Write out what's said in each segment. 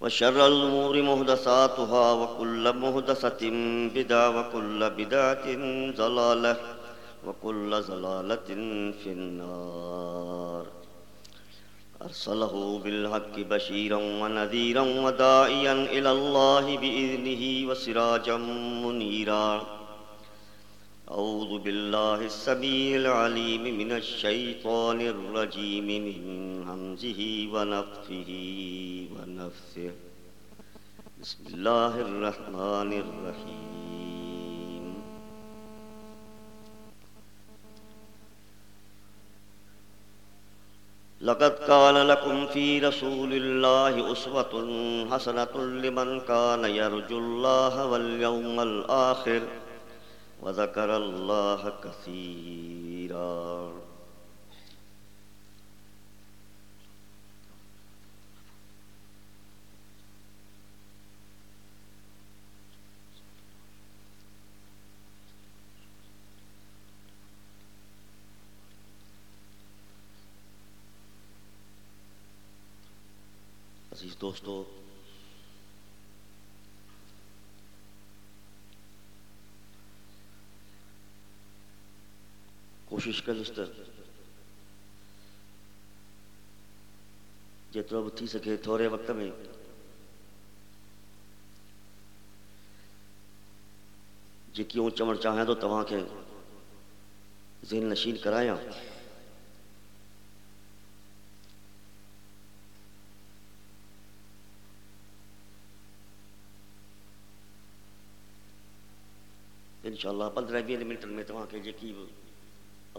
وشر الأمور مهدساتها وكل مهدسة بدعة وكل بدعة ضلالة وكل ضلالة في النار. أرسله بالحق بشيرا ونذيرا وداعيا إلى الله بإذنه وسراجا منيرا. أعوذ بالله السميع العليم من الشيطان الرجيم من همزه ونفخه ونفثه. بسم الله الرحمن الرحيم. لقد كان لكم في رسول الله أسوة حسنة لمن كان يرجو الله واليوم الآخر. وذكر الله كثيرا. عزیز دوستو جترو سکے، تھوڑے وقت میں۔ جی چوڑ چاہ کے ذہن نشین شاء انشاءاللہ، پندرہ وی منٹ میں تاکہ جی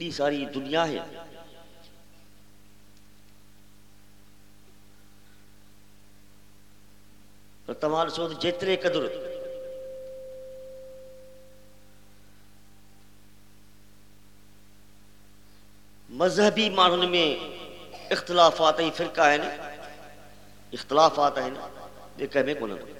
ایڈی ساری دنیا ہے۔ تمال سود جیترے قدر مذہبی معنی میں اختلافات ہیں، فرقہ ہے اختلافات ہیں یہ کہہ میں کون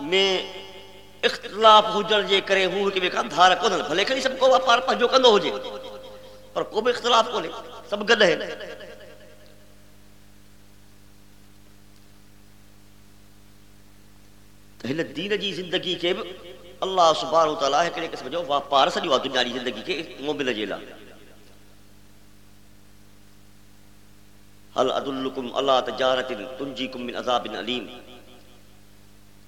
میں اختلاف ہجن جے کرے ہو کہ بے کاندھار کو دن بھلے کھنی سب کو پار پہ جو کندو ہو جے۔ پر کو بے اختلاف کو لے سب گد ہے تہلے دین جی زندگی کے اللہ سبحانہ وتعالی ہے کہ سمجھو وہاں پار سنی وہاں دنیا جی زندگی کے مومن جیلا۔ حل ادلکم اللہ تجارت تنجیکم من عذاب علیم۔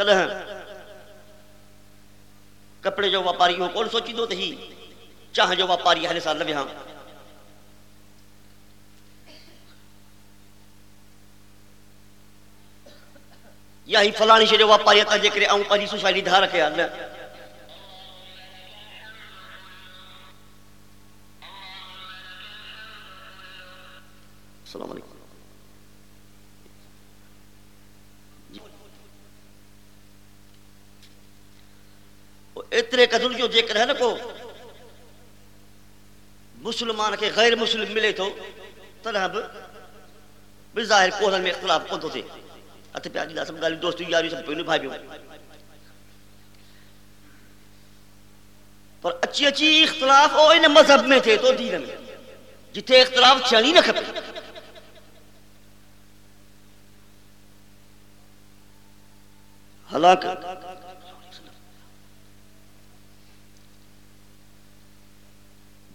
کلہ کپڑے جو واپاری ہوں کون سوچی دو تہی چاہ جو واپاری اہل سال لبیاں یا ہی فلانی شے جو واپاری تا جے کرے آؤں پاجی سو شایدی دھا رکھے اللہ السلام علیکم۔ اتنے قدر جو جے کرے کو، مسلمان کے غیر مسلم ملے تو تنہ بے ظاہر کوہن میں اختلاف کون تو تھے۔ اتھ پیا جی سم گالی، دوستو یاری سب پینے بھائی بیو پر اچھی اچھی اختلاف او ان مذہب میں تھے تو دین میں۔ جتے اختلاف چانی نہ کھپے۔ ہلاک۔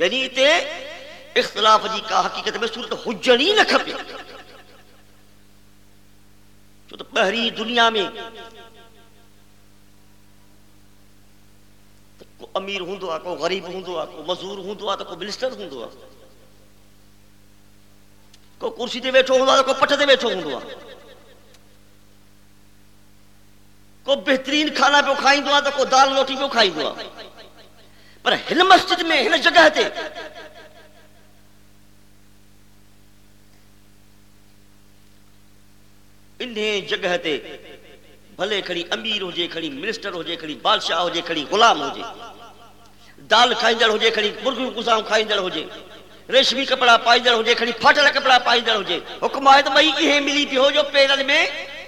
یعنی تے اختلاف جی کا حقیقت میں صورت حجن ہی نہ کھپے۔ تو پہری دنیا میں کو امیر ہوں کو غریب ہوں کو مزور ہوں کو بلسٹر ہوں کو کرسی تے بیٹھو ہوں کو پٹھے تے بیٹھو ہوں کو بہترین کھانا پہ کھائی دو کو دال روٹی پہ کھائی دو پر ہن مسجد میں ہن جگہ تے انہیں جگہ تے بھلے کھڑی امیر ہو جے کھڑی منسٹر ہو جے کھڑی بادشاہ ہوجے کھڑی غلام ہو جے۔ دال کھائیندڑ ہوجے کھڑی مرغیوں گزاؤں کھائیندڑ ہوجے ریشمی کپڑا پائیندڑ ہوجے کھڑی پھاٹل کپڑا پائیندڑ ہوجے حکم آئے تو بھئی یہ ملی پیو جو پیرن میں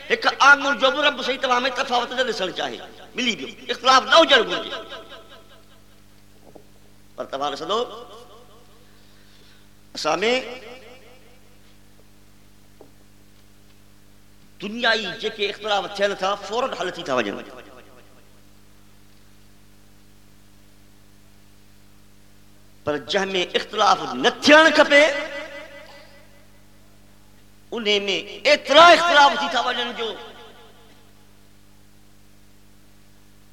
ایک آنگل جو رب صحیح تمام تفاوت نہ ڈسن چاہے۔ ملی پیو اختلاف نہ ہو ہوجن گھرجے پر تمہارے سلو سامی دنیا ہی جے کے اختلاف تھیل تھا، فوراً حل تھی تھا وجہ پر جہ میں اختلاف نہ تھیان کھپے انہیں میں اتنا اختلاف تھی تھا وجہ جو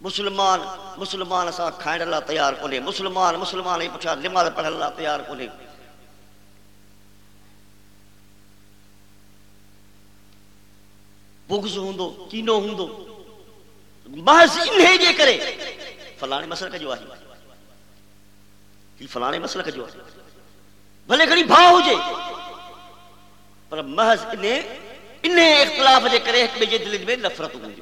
مسلمان مسلمان اسا کھائن اللہ تیار کونے مسلمان مسلمان ہی پوچھا لمال پڑھ اللہ تیار کونے بغض ہوندو، کینو ہوندو محض انہی جے کرے۔ فلانے مسئلہ کا جو آہی کہ فلانے مسئلہ کا جو آہی بھلے کھڑی بھا ہو جے۔ پر محض انہیں انہیں اختلاف جے کرے، ایک بے جے میں نفرت ہوندی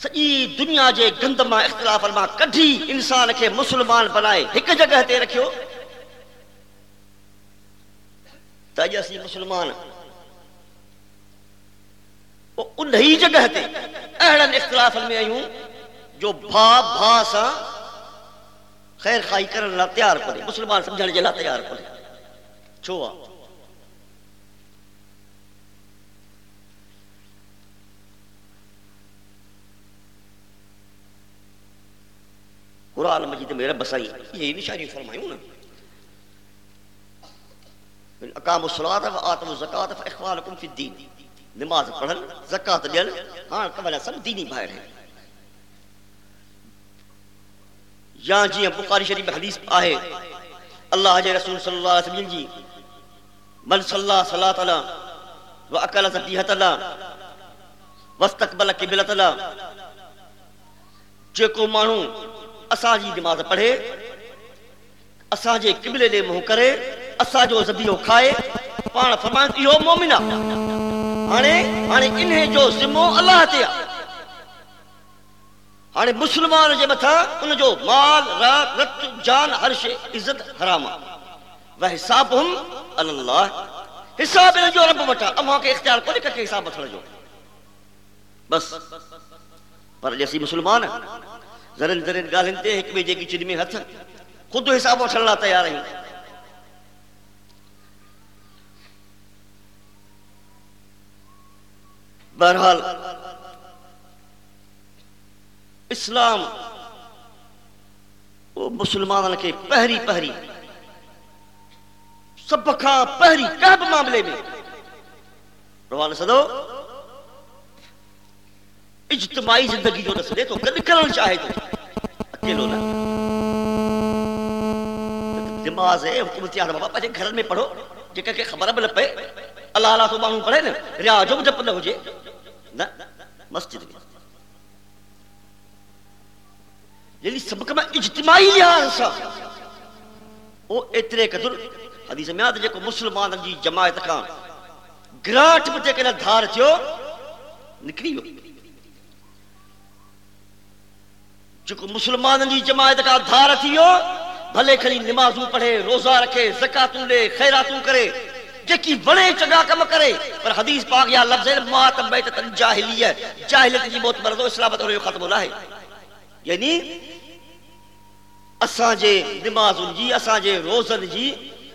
ساری دنیا کے گند میں اختلاف کڑھی انسان کے مسلمان بنائے ایک جگہ انہی جگہ تے اہڑن اختلاف میں آئیوں جو بھا بھا سا ہاں، خیر خائی کرن لا تیار پڑے۔ مسلمان سمجھنے جلا تیار پڑے۔ چھوہ قرآن مجید میرا بسائی۔ یہی نشانی فرمائیوں نا۔ من اقام الصلاة و آتم الزکاة فاخوانکم فی الدین۔ نماز پڑھن زکات دین ہاں کمل سم دینی بھائر ہیں یا جی بخاری شریف حدیث آئے، اللہ جے رسول صلی اللہ علیہ وسلم جی من صلی اللہ صلی اللہ علیہ وسلم و اکل زبیحت اللہ وستقبل قبلت اللہ جے کو مانو اسا جی نماز پڑھے اسا جے قبلے دے مہ کرے اسا جو زبیو کھائے پان فرمائیں یہ مومنہ مومنہ ہانے ہانے انہیں جو ذمو اللہ تے ہانے مسلمان جے متھا ان جو مال رات رت جان ہر شے عزت حرام و حسابهم اللہ حساب ان جو رب وٹا اما کے اختیار کو کہ حساب وٹھن جو بس پر جیسی مسلمان زرن زرن گالن تے ایک بیجے کی چڑ میں ہتھ خود حساب وٹھن لا تیار ہیں بہرحال، اسلام وہ مسلمان کے پہری پہری سب کھا پہری کہب معاملے میں۔ روان سدو، اجتماعی زندگی جو نسلے تو کد کرن چاہے تو، اکیلو نہ۔ نماز ہے حکومتی آدھا بابا پہلے گھر میں پڑھو، جکہ کہ خبر بل پہ اللہ اللہ تو مانو پڑھے نا، ریا جو جب نہ ہو جے نہ، مسجد میں۔ یعنی سب کما اجتماعی لحاظ سا وہ اترے قدر حدیث میں آتا جے مسلمان جی جماعت کان گراٹ بتے کے دھار تھیو، نکلی ہو۔ جو مسلمان جی جماعت کا دھار تھیو، بھلے کھلی نمازوں پڑھے، روزہ رکھے، زکاتوں لے، خیراتوں کرے۔ جکی بڑے چگا کم کرے۔ پر حدیث پاک یا لفظ ہے ما تبیت تن جاہلیہ جاہلیت جی موت مردو اسلامت اور ختم ہو رہا ہے۔ یعنی اسان جے نماز جی اسان جے روزن جی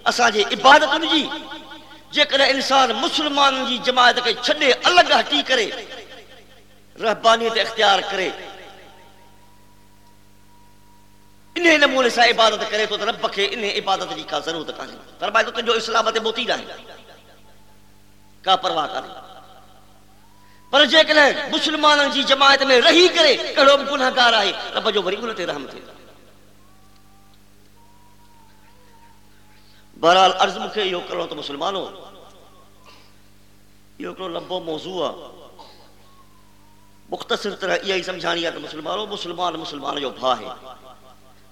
اسان جے عبادت جی۔ جے کرے انسان مسلمان جی جماعت کے چھڑے الگ ہٹی کرے رہبانیت اختیار کرے۔ انہیں نمونے سے عبادت کرے تو رب کے انہیں عبادت جی کا ضرورت کہانی فرمائے تو تنجو اسلامت موتی رہے کا پرواہ کرے پر جے کہ مسلمان جی جماعت میں رہی کرے، کڑو گناہ گار آئے۔ رب جو بری انہیں رحم تھے بہرحال عرض مکھے یہ کرو تو مسلمانوں۔ یہ کرو لمبو موضوع مختصر طرح یہی سمجھانی ہے تو مسلمانوں، مسلمان مسلمان جو بھا ہے۔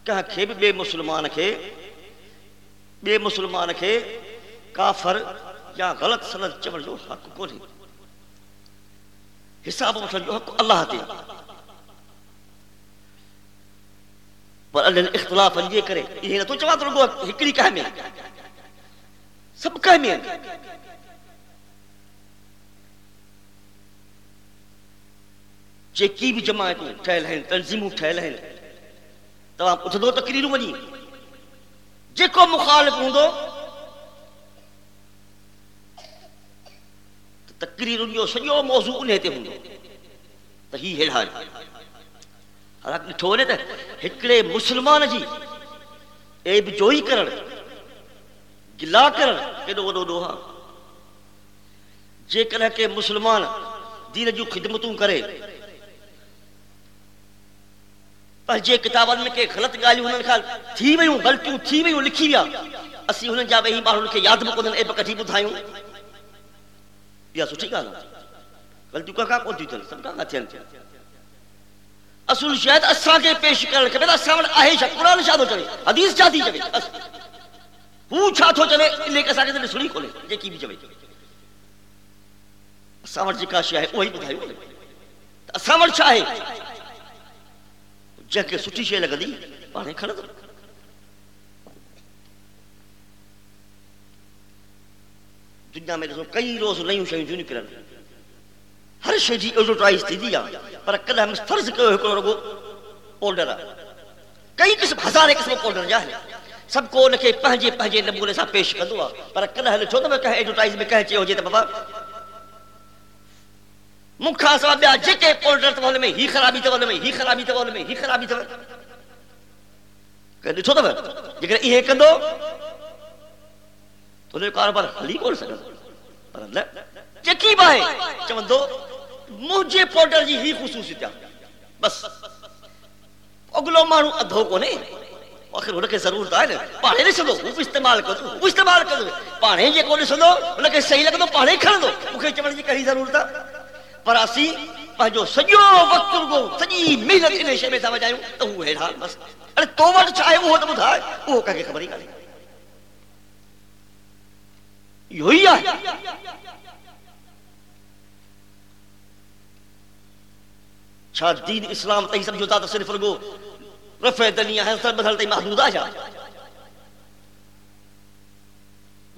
کہاں کھے بھی بے مسلمان کھے بے مسلمان کھے کافر یا غلط سند چمر جو حق کو نہیں۔ حساب وطن مطلب جو حق اللہ تے پر اللہ اختلاف یہ کرے، یہ نہ تو چوا تو لگو کہہ میں سب کہہ میں جیکی بھی جماعتوں ٹھہل ہیں۔ تنظیموں ٹھہل ہیں تمام اتھدو تقریروں ونی جیکو مخالف ہوندو تقریر ان جو سجو موضوع انہیں تے ہوندو تو ہی ہیڑھا ہے حالات ڈٹھو نے تے ہکڑے مسلمان جی اے بھی جوئی کرن، گلا کرن کیڈو وڈو ڈوہا جے کر پر جے کتابن میں کے غلط گالیوں انہوں نے تھی ویوں، غلطیوں تھی ویوں لکھی ویا۔ اسی انہوں جا وہی ماحول کے یاد بکودن اے بکٹھی بدھائیوں یا سوچی گا غلطیوں کا کا کون تھی تھن سب کا کا تھین اصول شاید اسا کے پیش کر کے بیٹا سامنے آہے شاہ قرآن شاہ دو چلے، حدیث چاہ دی چلے ہو چھا تھو چلے، لے کے ساکے سنی کھولے جے کی بھی چلے۔ سامر جی کا شاہ ہے، وہی بدھائیوں سامر شاہ ہے جے شے لگا دی پانے کھڑا دو دنیا میں تو کئی روز نہیں شے جو نکلن۔ ہر شے جی ایڈورٹائز تھی دیا، پر کدا ہم فرض کیو ہکڑو رگو؟ پولڈر کئی قسم ہزار قسم پولڈر جا ہے سب کو ان کے پہنجے پہنجے نمونے سا پیش کندو پر کدا ہل چھو تو میں کہے ایڈورٹائز میں کہے چے ہو جے تے بابا مکھا سوا بیا جکے پولڈر تو میں ہی خرابی تو میں ہی خرابی تو میں ہی خرابی تو کہ ڈٹھو تو جگر یہ کندو، تو نے کاروبار ہلی کون سکا پر اللہ چکی بائے چوندو مجھے پولڈر جی ہی خصوصیت بس۔ اگلو مانو ادھو کو نہیں۔ آخر ان کے ضرورت ہے نا پانے نہیں سنو وہ استعمال کر دو، وہ استعمال کر دو۔ پانے یہ کو نہیں سنو ان کے صحیح لگ دو پانے کھڑ دو۔ مکھے چمڑ جی کہیں ضرورت ہے پر اسی پنجو سجو وقت کو سجی محنت ان شے میں سمجھ آیوں تو وہ ہے حال بس۔ ارے تو وٹ چاہے وہ تو بدھائے وہ کہے خبر ہی کالے یہی ہے۔ چھا دین اسلام تہی سمجھو، تا صرف لگو رفع دنیا ہے، سر بدل تہی محدود آ جا۔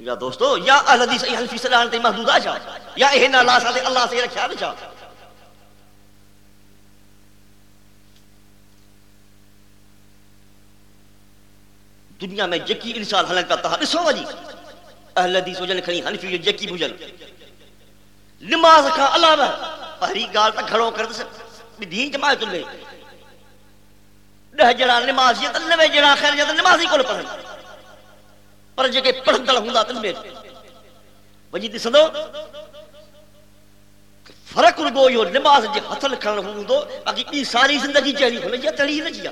یا دوستو، یا اہل حدیث ای حنفی صلی اللہ علیہ محدود، آ جا یا اہنا اللہ سے اللہ سے رکھا بچا دنیا میں جکی انسان حلن کا تہا ڈسو وجی اہل حدیث وجن کھنی حنفی جو جکی بجن نماز کا علاوہ پہری گال تا کھڑو کر دس دین جماعت میں۔ ڈہ جڑا نماز یہ نوے جڑا خیر جڑا نماز ہی کول پڑھن پر جے پڑھندڑ ہوندا تن میں۔ وجی دسندو فرق رگو یہ نماز جے ہتھ لکھن ہوندو باقی ای ساری زندگی جہری ہن یہ تڑی نہ جیا۔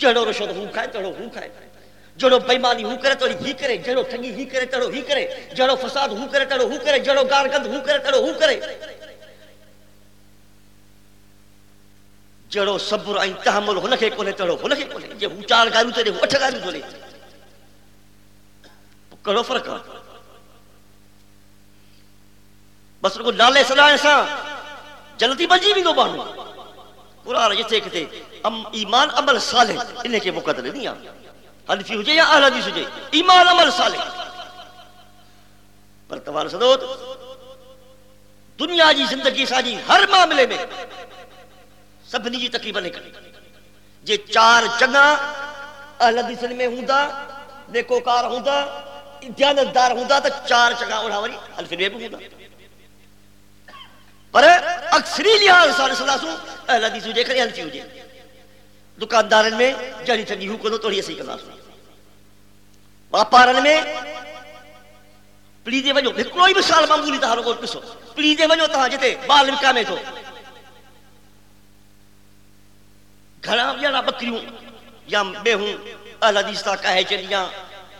جڑو رشد ہو کھائے، تڑو ہو کھائے۔ جڑو بےمانی ہو کرے، تڑی ہی کرے۔ جڑو ٹھگی ہی کرے، تڑو ہی کرے۔ جڑو فساد ہو کرے، تڑو ہو کرے۔ جڑو گار گند ہو کرے، تڑو ہو کرے۔ جڑو صبر ۽ تحمل هن کي ڪونهي تڙو هن کي ڪونهي جي هو چار ڳالهيون ته اٺ ڳالهيون ٿو لي کڑو فرق بس کو لالے سدا ایسا جلتی بجی بھی دو بانو۔ قرآن جتے کتے ام ایمان عمل صالح۔ انہیں کے مقدر نہیں آنے حدیفی ہو جائے یا اہل حدیث جائے۔ ایمان عمل صالح۔ پر توان صدوت دنیا جی زندگی ساجی ہر معاملے میں سب سبنی جی نہیں کرنے جے چار چنگا اہل حدیثن میں ہوں دا نیکوکار ہوں دا دیانتدار ہوندا تو چار چنگا اڑا وری الف میں بھی ہوندا پر اکثری لحاظ صلی اللہ علیہ وسلم اہل حدیث جے کھڑی ہلچی ہوجے دکاندارن میں جڑی چنگی ہو کو توڑی اسی کلا سو۔ واپارن میں پلیدے ونجو کوئی مثال معمولی تہارو کو پسو پلیدے ونجو تہاں جتے بال وکامے تو گھڑا یا بکریوں یا بے ہوں، اہل حدیث تا کہے چل یا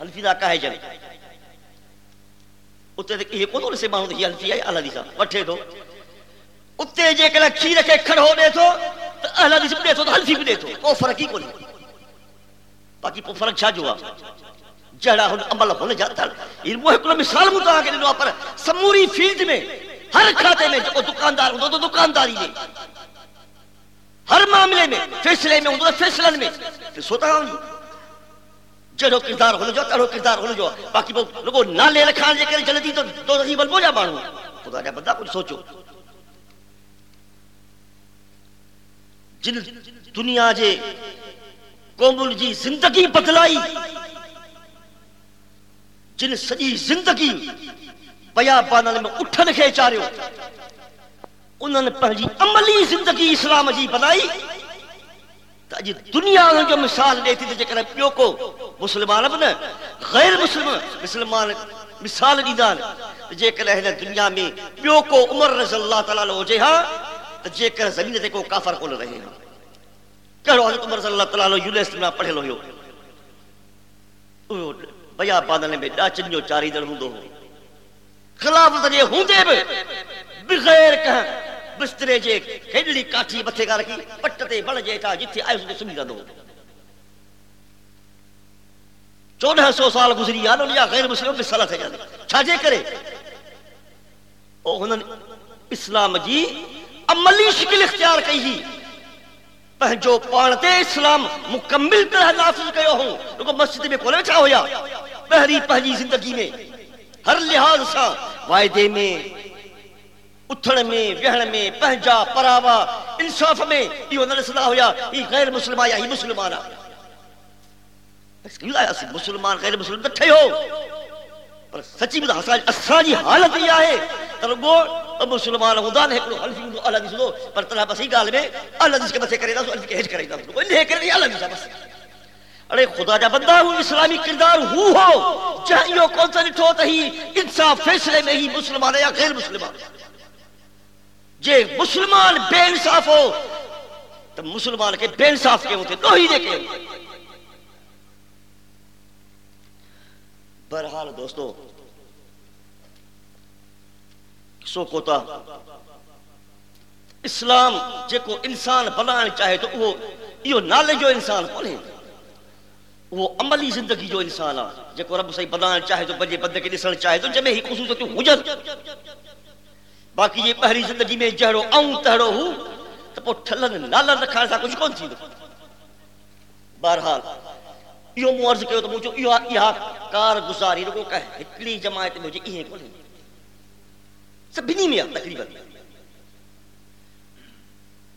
حنفی تا کہے چل اتے تے یہ کون سے مانو تے حنفی ہے اہل حدیث وٹھے تو اتے جے کلا کھیر کے کھڑ ہو دے تو اہل حدیث بھی دے تو حنفی بھی دے تو او فرق ہی کوئی باقی کو فرق چھا جوا جڑا ہن عمل ہونے جاتا ان وہ ایک مثال متا کے دنوں پر سموری فیلڈ میں ہر کھاتے میں جو دکاندار ہو تو دکانداری ہے ہر معاملے میں فیصلے میں ہوں فیصلے میں پھر سوتا ہوں جڑو کردار ہو جو تڑو کردار ہو جو۔ باقی وہ لوگوں نہ لے رکھان جے کرے جلدی تو دو رہی بل بوجا مانو خدا جا بندہ، کچھ سوچو۔ جن دنیا جے قومن جی زندگی بدلائی، جن سجی زندگی بیا بانن میں اٹھن کے چاریو انہوں نے پہنجی عملی جی زندگی جی دنیا جو مثال دیتی تھی جکر پیو کو، مسلمان اب غیر مسلمان مسلمان مثال دیدان جکر اہل دنیا میں پیو کو عمر رضی اللہ تعالیٰ ہو جے ہاں جکر زمین تے کافر کول رہے ہیں کہڑو حضرت عمر رضی اللہ تعالیٰ یونیورسٹی میں پڑھے لو بیا باندھنے میں ڈاچن چاری در ہوں دو خلافت یہ ہوں دے بغیر کہاں بسترے جے کھیڈڑی کاٹھی متھے کر رکھی پٹ تے بڑ جے تا جتھے آئے اس سمجھ دو چودہ سو سال گزری آن یا غیر مسلم بھی صلاح تھے جانے چھاجے کرے او ہنن اسلام جی عملی شکل اختیار کئی ہی پہنجو پانتے اسلام مکمل طرح نافذ کیو ہوں لوگو مسجد میں کولے چھا ہویا پہری پہلی زندگی میں ہر لحاظ سا وائدے میں اٹھن میں وہن میں پہنجا پراوا، انصاف میں یہ نہ صدا ہویا، یہ غیر مسلم آیا ہی مسلمان آیا مسلمان، غیر مسلم تو ٹھے ہو۔ پر سچی بدا بھی اسانی حالت یہ ہے۔ ترگو مسلمان ہوندا نے کو حلفی ہوں اللہ دی سنو، پر طرح بس ہی گال میں، اللہ دی کے بس کرے دا سو اللہ کے ہج کرے دا سو انہیں کرے اللہ دی بس۔ ارے خدا جا بندہ ہوں اسلامی کردار ہو ہو۔ چاہیے کون سا نٹھو تہی، انصاف فیصلے میں ہی مسلمان ہے یا غیر مسلمان؟ جے مسلمان بے انصاف ہو، تو مسلمان کے بے انصاف کے ہوتے دو ہی دیکھے۔ ہوتے برحال دوستو، سو کوتا، اسلام جے کو انسان بنانے چاہے تو وہ یہ نالے جو انسان کونے وہ عملی زندگی جو انسان آ جے کو رب صحیح بنانے چاہے تو بجے بندے کے دسن چاہے تو جمعہ ہی خصوصتی ہو جاتا ہے باقی یہ پہری زندگی میں جہرو آؤں تہرو ہوں تو پو ٹھلن لالا رکھان سا، کچھ کون تھی دو بہرحال یہ مورز کہو تو مجھے یہ کار گزاری رکو کہ ہکلی جماعت مجھے یہ کون ہے؟ نہیں میں تقریباً۔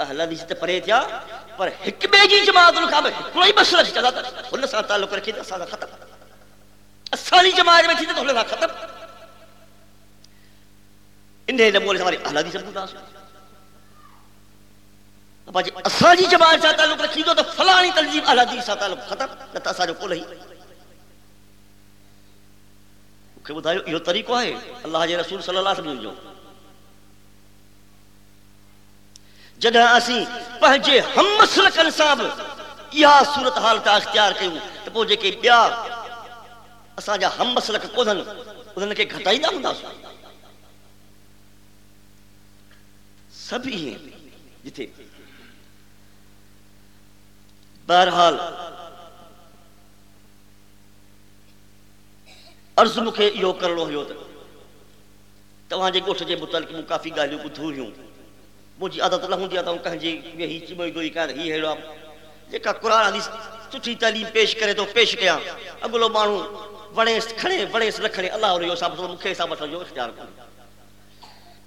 اہل حدیث تے پرے تھیا، پر حکمے جی جماعت نو کام کوئی مسئلہ نہیں چلا ان سان تعلق رکھے تے سادہ ختم۔ اسانی جماعت میں تھی تے تھلے ختم۔ ان دے نمونے ہماری اہل حدیث بودا ابا جی اساں جی جماعت سان تعلق رکھی دو تے فلانی تنظیم اہل حدیث سان تعلق ختم تے اسا جو کول ہی۔ کہ بدایو یہ طریقہ ہے۔ اللہ جی رسول صلی اللہ علیہ وسلم جو۔ جدہ اسی پہنچے ہم مسلک انصاب، یا صورتحال کا اختیار کیوں؟ تو پوجے کے بیا، اسا جا ہم مسلک کوزن انہوں کے گھٹائی نہ ہوندا سو سب ہی ہیں جتے بہرحال، عرض مکھے یو کرنو ہو تو وہاں جے گوٹھ جے متعلق موں کافی گالیوں بدھوریوں وہ جی عادت اللہ ہوں دیا تھا کہیں جی یہی چمئی دوئی کر رہی ہے آپ جے کا قرآن حدیث سٹھی تعلیم پیش کرے تو پیش کیا اگلو مانو وڑے کھڑے وڑے رکھنے اللہ اور یہ صاحب مکھے صاحب سان جو اختیار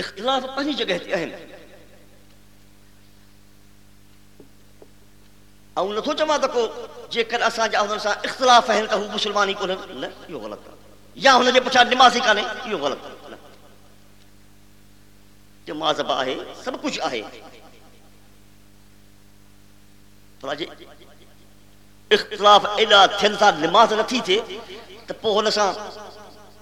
اختلاف پنج جگہ تی اہن او نتو چما تکو جے کر اسا جا ہن سا اختلاف ہن تو مسلمانی کو نہ یہ غلط۔ یا ہن جے پچھا نماز ہی کانے یہ غلط نماز با ہے، سب کچھ ہے پر جے اختلاف ادا تھن سا نماز نہ تھی تھے، تو ہن سا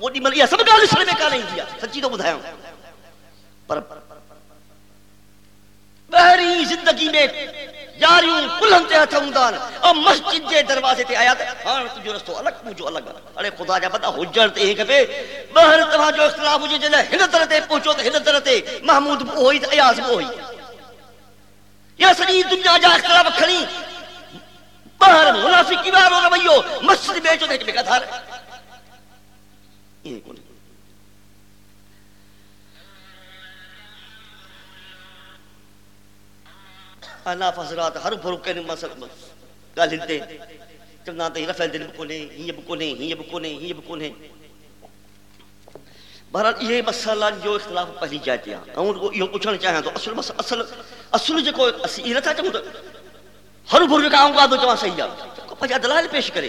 وہ ملیا سب کا لسل میں کا نہیں دیا، سچی تو بدھایا پر بہری زندگی میں جاری پلن تے ہتھ ہوندان او مسجد دے دروازے تے آیا تے ہاں تو جو رستو الگ مو جو الگ۔ اڑے خدا جا پتہ ہوجڑ تے ایک پہ بہر تہا جو اختلاف ہوجے جے ہن تر تے پہنچو تے ہن تر تے محمود ہوئی تے ایاز ہوئی۔ یا سجی دنیا جا اختلاف کھڑی۔ بہر منافق کی بہر رویو، مسجد وچ تے کدھر کو نہیں انا فسرات ہر فرق کے مسل گل دے چنگا تے رفع دل کو نہیں یہ بکو نہیں یہ بکو نہیں یہ بکو نہیں بہرحال یہ مسئلہ جو اختلاف پہلی جائے تھی ہوں کو یہ پوچھنا چاہیں تو اصل مسئلہ، اصل اصل جو کوئی اسی یہ نہ چاہوں تو ہر فرق کا ہوں گا تو جواب صحیح ہے۔ پجا دلائل پیش کرے۔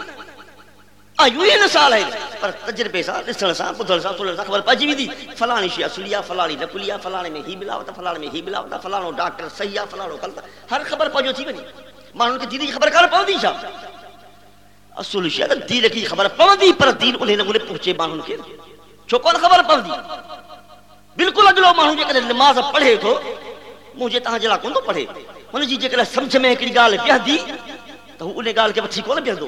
آیوی نسال ہے۔ پر تجربے سا نسل سا بدل سا سلن سا خبر پجی دی۔ فلانی شیا سلیا فلانی نکلیا فلانے میں ہی ملاوتا فلانے میں ہی ملاوتا فلانو ڈاکٹر سیا فلانو کلتا ہر خبر پجو تھی ونی مانن کے دیدی کی خبر کر پوندی شا اصل شیا تے دین کی خبر پوندی پر دین انہیں نہ گلے پہنچے مانن کے۔ چھو کون خبر پوندی بالکل اگلو مانن کے کدے نماز پڑھے تو مجھے تہاں جلا کون تو پڑھے۔ ان جی جے کلا سمجھ میں ایکڑی گال پیہ دی، تو انہیں گال کے پچھی کون پیہ دو؟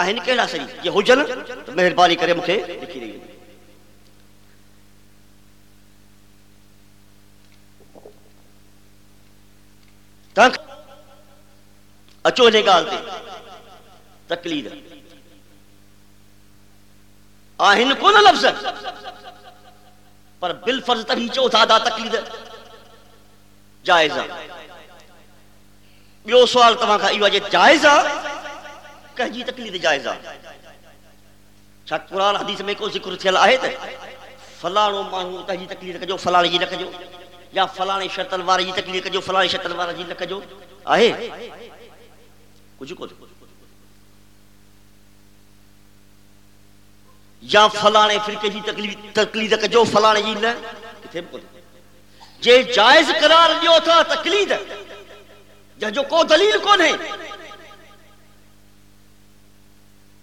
آہن کہنا سری، یہ ہو جل تو میں حربانی کرے مکھے لکھی رہی ہوں تنک اچھو لے گا آلتے تکلید آہن کون لفظ۔ ہے پر بالفرض تک ہی چھو تھا دا تکلید ہے جائزہ۔ بیو سوال تمہاں کھا ایو آجے جائزہ؟ کہجی تکلید جائزہ۔ چھا قرآن حدیث میں کو ذکر تھیل آئے تھے فلانو ماہو کہجی تکلید کجو فلانے جی نکجو یا فلانے شرط الوارے جی تکلید کجو فلانے شرط الوارے جی نکجو آئے کچھ کو دیکھو یا فلانے فرقے جی تکلید کجو فلانے جی نکجو کتے بکو دیکھو جے جائز قرار دیو تھا تکلید جہ جو کو دلیل کون ہے؟